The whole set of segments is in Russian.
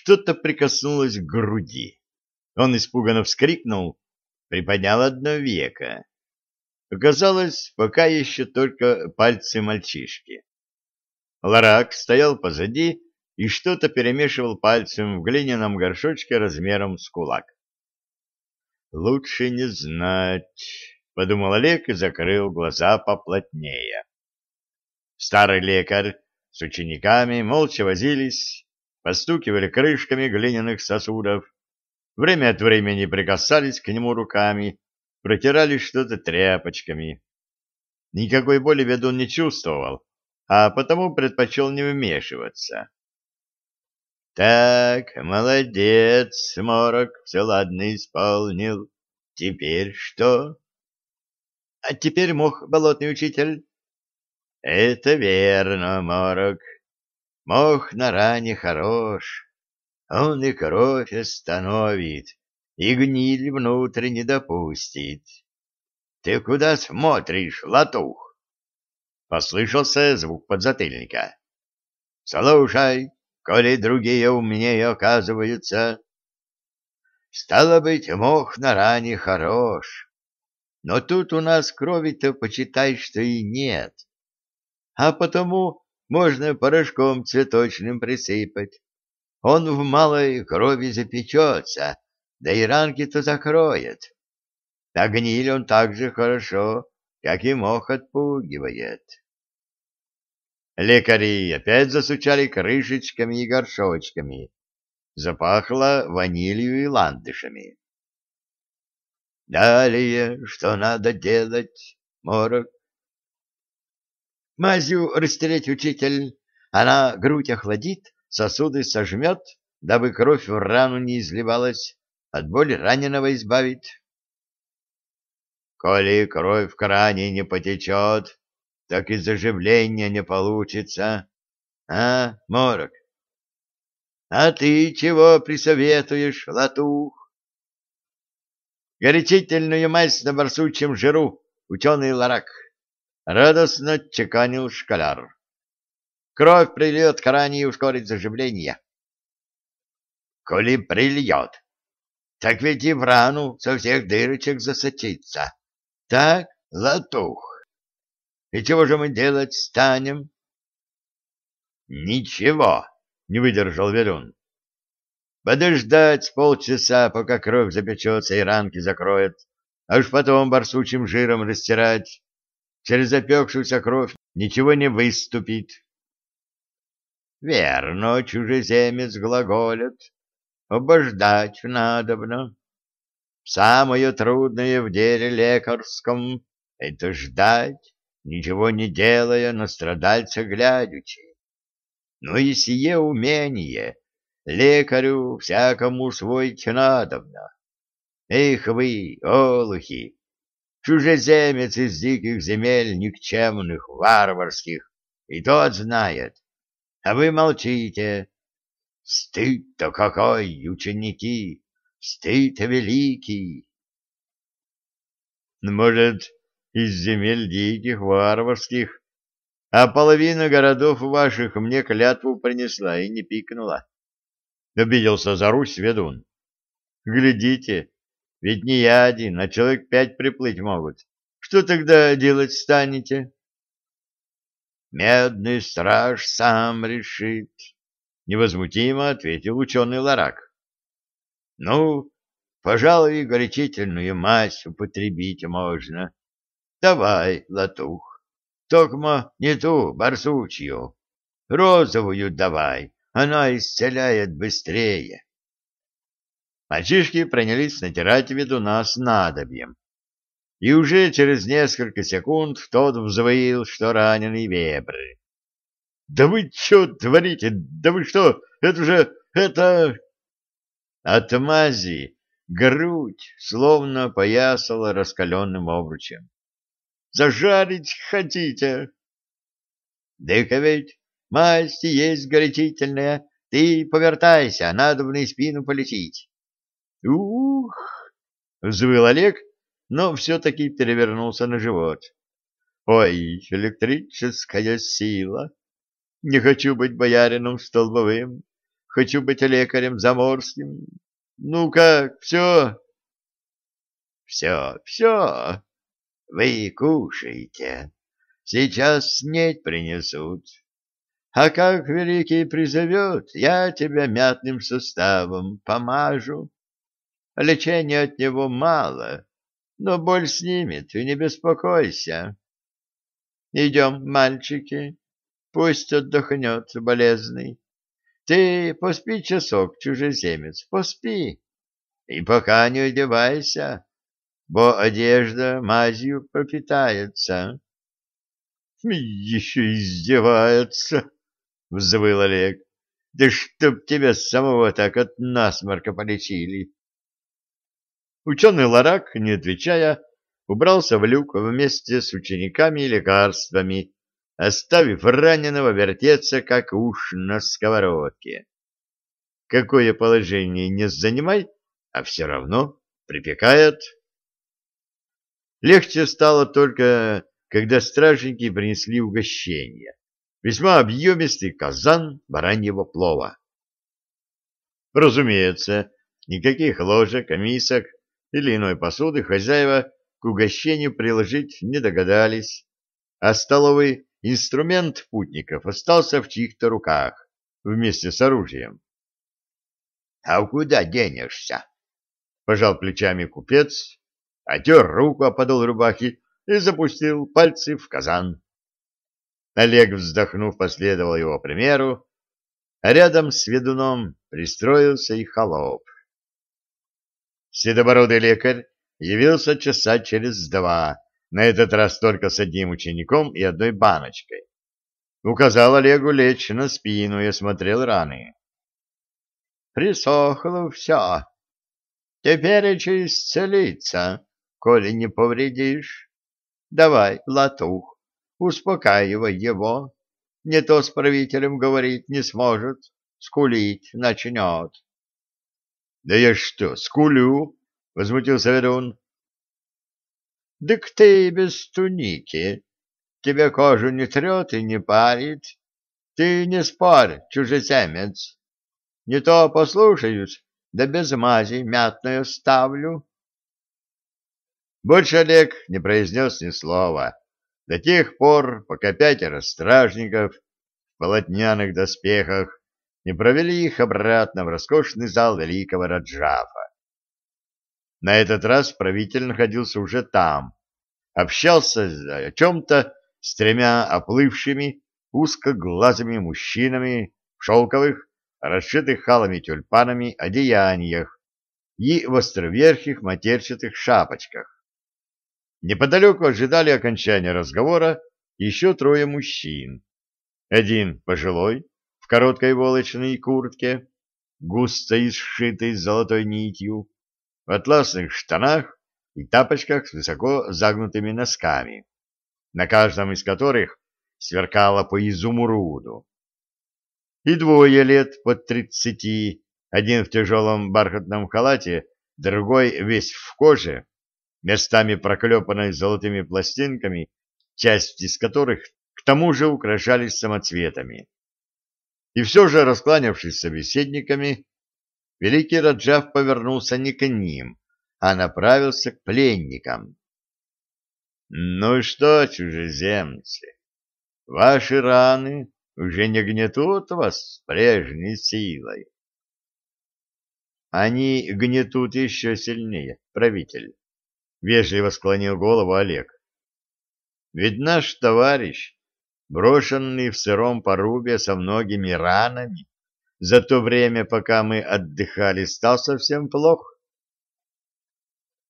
что-то прикоснулось к груди. Он испуганно вскрикнул, приподнял одно веко. Оказалось, пока еще только пальцы мальчишки. Ларак стоял позади и что-то перемешивал пальцем в глиняном горшочке размером с кулак. «Лучше не знать», — подумал Олег и закрыл глаза поплотнее. Старый лекарь с учениками молча возились, постукивали крышками глиняных сосудов, время от времени прикасались к нему руками, протирали что-то тряпочками. Никакой боли ведун не чувствовал, а потому предпочел не вмешиваться. Так, молодец, Морок, все ладно исполнил. Теперь что? А теперь мох, болотный учитель. Это верно, Морок. Мох на ране хорош. Он и кровь остановит, и гниль внутрь не допустит. Ты куда смотришь, латух? Послышался звук подзатыльника. Слушай, коли другие умнее оказываются. Стало быть, мох на ране хорош, но тут у нас крови-то, почитай, что и нет. А потому можно порошком цветочным присыпать. Он в малой крови запечется, да и ранки-то закроет. А гниль он так же хорошо, как и мох отпугивает. Лекари опять засучали крышечками и горшочками. Запахло ванилью и ландышами. Далее, что надо делать, морок? Мазью растереть учитель, она грудь охладит, сосуды сожмет, дабы кровь в рану не изливалась, от боли раненого избавит. Коли кровь в кране не потечет, так и заживления не получится. А, Морок? А ты чего присоветуешь, Латух? Горячительную мазь на барсучьем жиру, ученый Ларак. Радостно чеканил шкаляр. Кровь прильет к ране и ускорит заживление. Коли прильет, так ведь и в рану со всех дырочек засочится. Так, Латух? И чего же мы делать станем? Ничего, не выдержал Верун. Подождать полчаса, пока кровь запечется и ранки закроет, а уж потом барсучим жиром растирать. Через запекшуюся кровь ничего не выступит. Верно, чужеземец глаголет, обождать надобно. Самое трудное в деле лекарском — это ждать ничего не делая на страдальца глядячи. Но и сие умение лекарю всякому усвоить надобно. Эх вы, олухи, чужеземец из диких земель никчемных, варварских, и тот знает, а вы молчите. Стыд-то какой, ученики, стыд великий! Может, из земель диких, варварских, а половина городов ваших мне клятву принесла и не пикнула. Обиделся за Русь ведун. Глядите, ведь не я один, а человек пять приплыть могут. Что тогда делать станете? Медный страж сам решит, невозмутимо ответил ученый Ларак. Ну, пожалуй, горячительную мазь употребить можно. Давай, латух, токмо не ту барсучью, розовую давай, она исцеляет быстрее. Мальчишки принялись натирать ведуна с надобьем. И уже через несколько секунд тот взвоил, что раненый вебры. — Да вы что творите? Да вы что? Это же... это... От мази грудь словно поясала раскаленным обручем. Зажарить хотите? Да-ка ведь масть есть горячительная. Ты повертайся, надо в спину полететь. Ух! Взвыл Олег, но все-таки перевернулся на живот. Ой, электрическая сила! Не хочу быть боярином столбовым. хочу быть лекарем заморским. Ну как, все? Все, все. Вы кушайте. Сейчас снеть принесут. А как великий призовет, я тебя мятным составом помажу. Лечения от него мало, но боль снимет, и не беспокойся. Идем, мальчики, пусть отдохнет болезный. Ты поспи часок, чужеземец, поспи, и пока не одевайся, бо одежда мазью пропитается. — Еще издевается, — взвыл Олег. — Да чтоб тебя самого так от насморка полечили. Ученый Ларак, не отвечая, убрался в люк вместе с учениками и лекарствами, оставив раненого вертеться, как уж на сковородке. Какое положение не занимай, а все равно припекает. Легче стало только, когда стражники принесли угощение. Весьма объемистый казан бараньего плова. Разумеется, никаких ложек, мисок или иной посуды хозяева к угощению приложить не догадались, а столовый инструмент путников остался в чьих-то руках вместе с оружием. — А куда денешься? — пожал плечами купец, отер руку о подол рубахи и запустил пальцы в казан. Олег, вздохнув, последовал его примеру, а рядом с ведуном пристроился и холоп. Седобородый лекарь явился часа через два, на этот раз только с одним учеником и одной баночкой. Указал Олегу лечь на спину и осмотрел раны. Присохло все. Теперь исцелиться, коли не повредишь. Давай, латух, успокаивай его. Не то с правителем говорить не сможет, скулить начнет. — Да я что, скулю? — возмутился ведун. — Так ты без туники. Тебе кожу не трет и не парит. Ты не спорь, чужеземец. Не то послушаюсь, да без мази мятную ставлю. Больше Олег не произнес ни слова до тех пор, пока пятеро стражников в полотняных доспехах не провели их обратно в роскошный зал великого Раджафа. На этот раз правитель находился уже там, общался о чем-то с тремя оплывшими узкоглазыми мужчинами в шелковых, расшитых халами тюльпанами одеяниях и в островерхих матерчатых шапочках. Неподалеку ожидали окончания разговора еще трое мужчин. Один пожилой, короткой волочной куртке, густо изшитой золотой нитью, в атласных штанах и тапочках с высоко загнутыми носками, на каждом из которых сверкало по изумруду. И двое лет под тридцати, один в тяжелом бархатном халате, другой весь в коже, местами проклепанной золотыми пластинками, часть из которых к тому же украшались самоцветами. И все же, раскланявшись с собеседниками, великий Раджав повернулся не к ним, а направился к пленникам. «Ну что, чужеземцы, ваши раны уже не гнетут вас прежней силой?» «Они гнетут еще сильнее, правитель». — вежливо склонил голову Олег. «Ведь наш товарищ, брошенный в сыром порубе со многими ранами, за то время, пока мы отдыхали, стал совсем плох».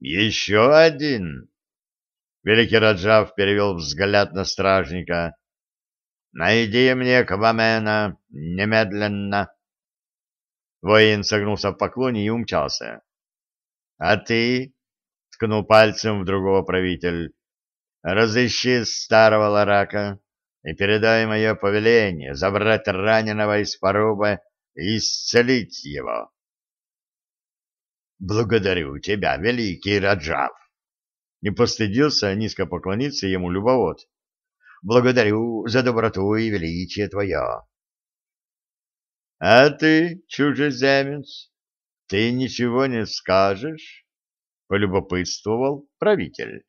«Еще один!» — великий Раджав перевел взгляд на стражника. «Найди мне Квамена немедленно!» Воин согнулся в поклоне и умчался. «А ты, ткнул пальцем в другого правитель. Разыщи старого ларака и передай мое повеление забрать раненого из поруба и исцелить его. Благодарю тебя, великий Раджав. Не постыдился низко поклониться ему любовод. Благодарю за доброту и величие твое. А ты, чужеземец, ты ничего не скажешь? — полюбопытствовал правитель.